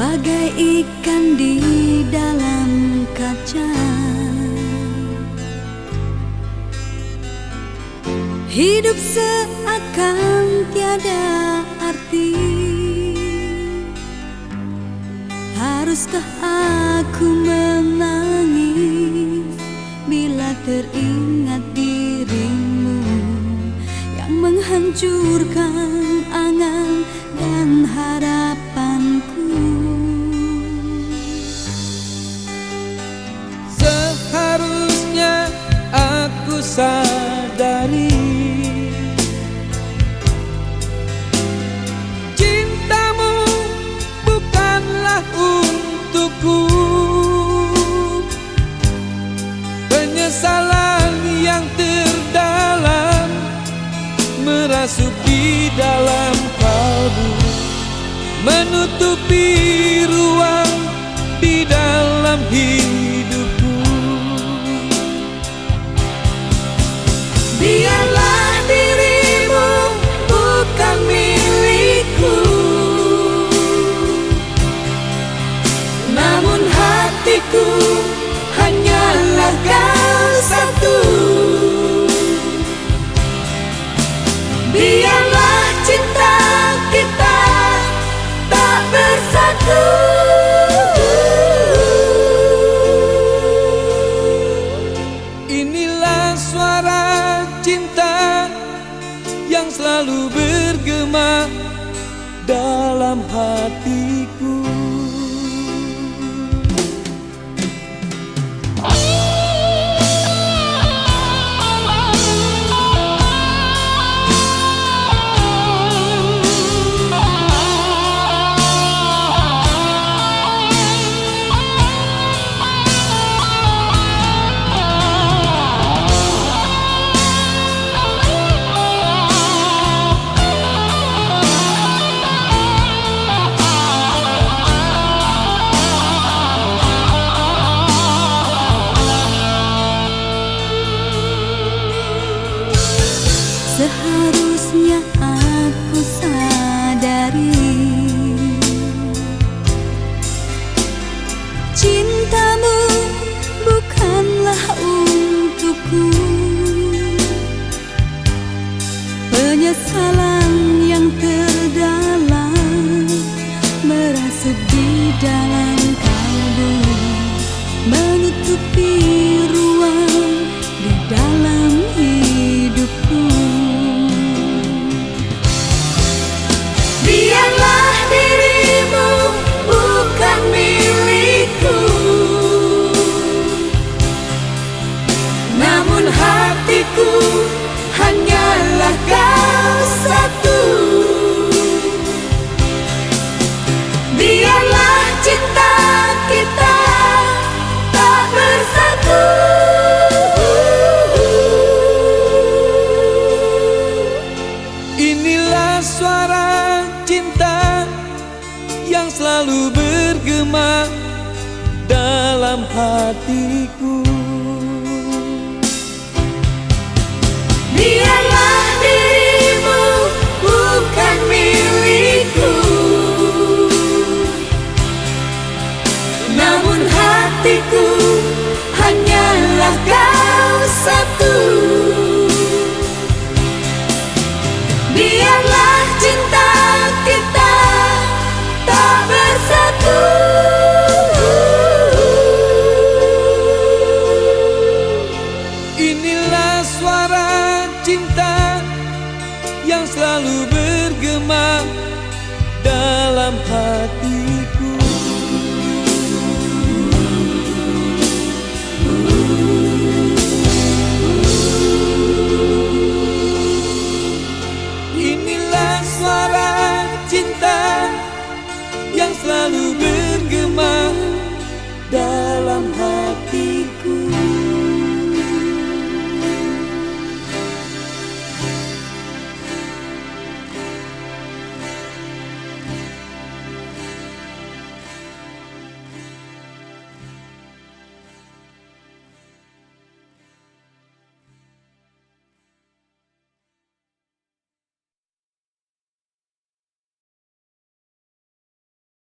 Bagai ikan di dalam kaca. Hidup seakan tiada arti. Haruskah aku menangis Bila teringat dirimu Yang menghancurkan cinta yang selalu bergema dalam hatiku. to be. selalu bergema dalam hatiku. yang selalu bergema dalam hati.